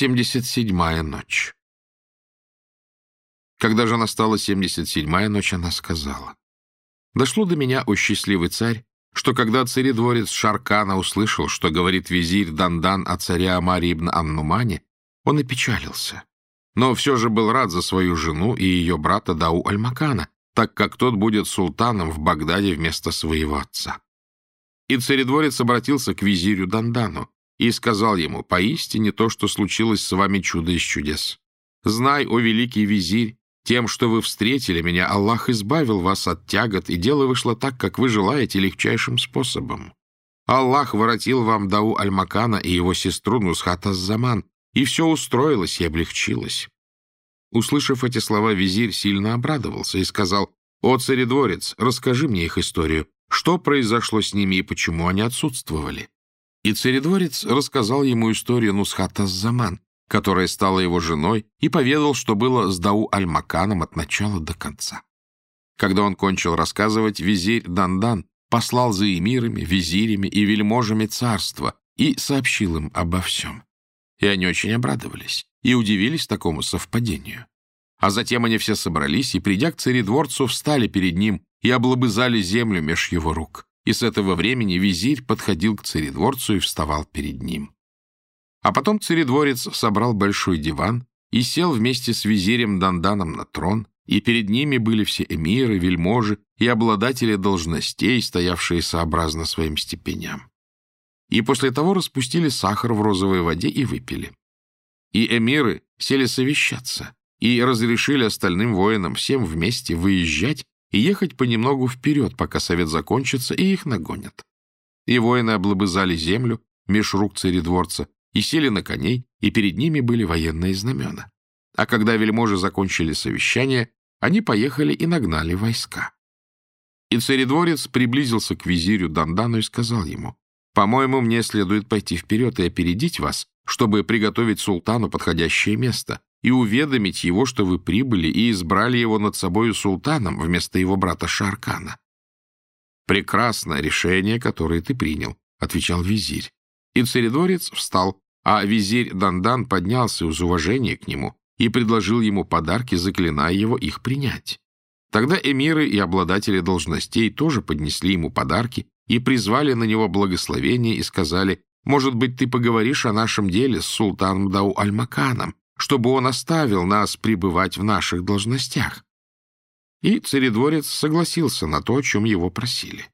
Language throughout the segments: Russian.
Семьдесят седьмая ночь. Когда же настала семьдесят седьмая ночь, она сказала. Дошло до меня, о счастливый царь, что когда царедворец Шаркана услышал, что говорит визирь Дандан о царе Амаре ибн Аннумане, он опечалился. Но все же был рад за свою жену и ее брата Дау Альмакана, так как тот будет султаном в Багдаде вместо своего отца. И царедворец обратился к визирю Дандану и сказал ему, «Поистине то, что случилось с вами чудо из чудес. Знай, о великий визирь, тем, что вы встретили меня, Аллах избавил вас от тягот, и дело вышло так, как вы желаете, легчайшим способом. Аллах воротил вам Дау Аль-Макана и его сестру Нусхат заман и все устроилось и облегчилось». Услышав эти слова, визирь сильно обрадовался и сказал, «О, царедворец, расскажи мне их историю. Что произошло с ними и почему они отсутствовали? И царедворец рассказал ему историю Нусхата Заман, которая стала его женой, и поведал, что было с Дау Аль-Маканом от начала до конца. Когда он кончил рассказывать, визирь Дандан послал за эмирами, визирями и вельможами царства и сообщил им обо всем. И они очень обрадовались и удивились такому совпадению. А затем они все собрались и, придя к царедворцу, встали перед ним и облобызали землю меж его рук. И с этого времени визирь подходил к царедворцу и вставал перед ним. А потом царедворец собрал большой диван и сел вместе с визирем Данданом на трон, и перед ними были все эмиры, вельможи и обладатели должностей, стоявшие сообразно своим степеням. И после того распустили сахар в розовой воде и выпили. И эмиры сели совещаться и разрешили остальным воинам всем вместе выезжать и ехать понемногу вперед, пока совет закончится, и их нагонят. И воины облобызали землю меж рук царедворца, и сели на коней, и перед ними были военные знамена. А когда вельможи закончили совещание, они поехали и нагнали войска. И царедворец приблизился к визирю Дандану и сказал ему, «По-моему, мне следует пойти вперед и опередить вас, чтобы приготовить султану подходящее место, и уведомить его, что вы прибыли и избрали его над собою султаном вместо его брата Шаркана. «Прекрасное решение, которое ты принял», — отвечал визирь. И царедворец встал, а визирь Дандан поднялся из уважения к нему и предложил ему подарки, заклиная его их принять. Тогда эмиры и обладатели должностей тоже поднесли ему подарки и призвали на него благословение и сказали, «Может быть, ты поговоришь о нашем деле с султаном Дау-Аль-Маканом, чтобы он оставил нас пребывать в наших должностях. И царедворец согласился на то, о чем его просили.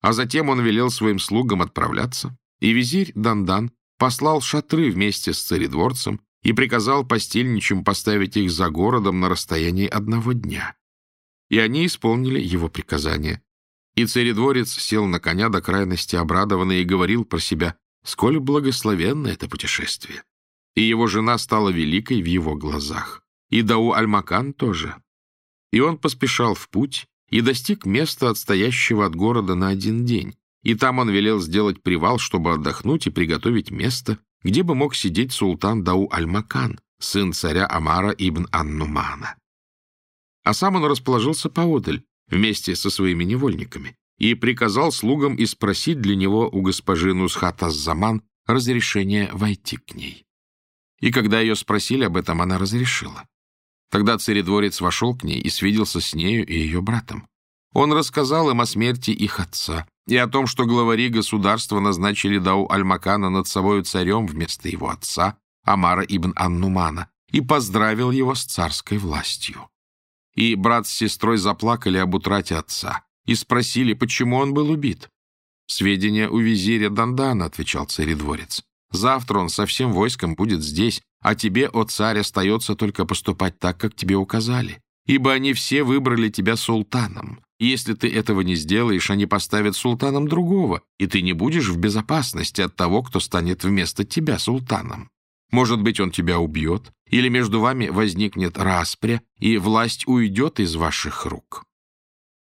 А затем он велел своим слугам отправляться, и визирь Дандан послал шатры вместе с царедворцем и приказал постельничим поставить их за городом на расстоянии одного дня. И они исполнили его приказание. И царедворец сел на коня до крайности обрадованный и говорил про себя, сколь благословенно это путешествие и его жена стала великой в его глазах, и Дау Альмакан тоже. И он поспешал в путь и достиг места, отстоящего от города на один день, и там он велел сделать привал, чтобы отдохнуть и приготовить место, где бы мог сидеть султан Дау Альмакан, сын царя Амара ибн Аннумана. А сам он расположился поодаль, вместе со своими невольниками, и приказал слугам и спросить для него у госпожи Нусхата Заман разрешение войти к ней и когда ее спросили об этом, она разрешила. Тогда царедворец вошел к ней и свиделся с нею и ее братом. Он рассказал им о смерти их отца и о том, что главари государства назначили Дау Аль-Макана над собою царем вместо его отца, Амара ибн Аннумана, и поздравил его с царской властью. И брат с сестрой заплакали об утрате отца и спросили, почему он был убит. «Сведения у визиря Дандана», — отвечал царедворец. Завтра он со всем войском будет здесь, а тебе, о царь, остается только поступать так, как тебе указали. Ибо они все выбрали тебя султаном. Если ты этого не сделаешь, они поставят султаном другого, и ты не будешь в безопасности от того, кто станет вместо тебя султаном. Может быть, он тебя убьет, или между вами возникнет распря, и власть уйдет из ваших рук».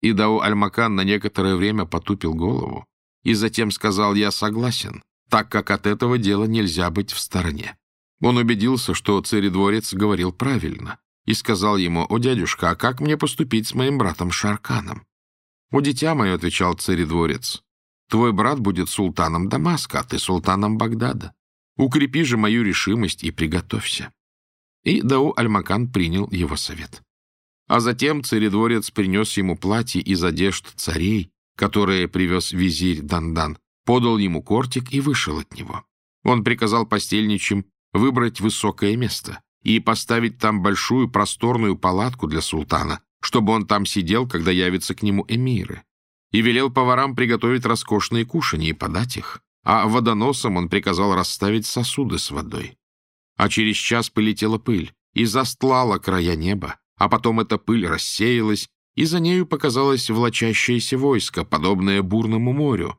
И Дау Аль-Макан на некоторое время потупил голову и затем сказал «Я согласен, так как от этого дела нельзя быть в стороне. Он убедился, что царедворец говорил правильно, и сказал ему, «О, дядюшка, а как мне поступить с моим братом Шарканом?» «О, дитя мое», — отвечал царедворец, «твой брат будет султаном Дамаска, а ты султаном Багдада. Укрепи же мою решимость и приготовься». И Дау Альмакан принял его совет. А затем царедворец принес ему платье из одежд царей, которые привез визирь Дандан, подал ему кортик и вышел от него. Он приказал постельничим выбрать высокое место и поставить там большую просторную палатку для султана, чтобы он там сидел, когда явятся к нему эмиры, и велел поварам приготовить роскошные кушанья и подать их, а водоносом он приказал расставить сосуды с водой. А через час полетела пыль и застлала края неба, а потом эта пыль рассеялась, и за нею показалось влачащееся войско, подобное бурному морю.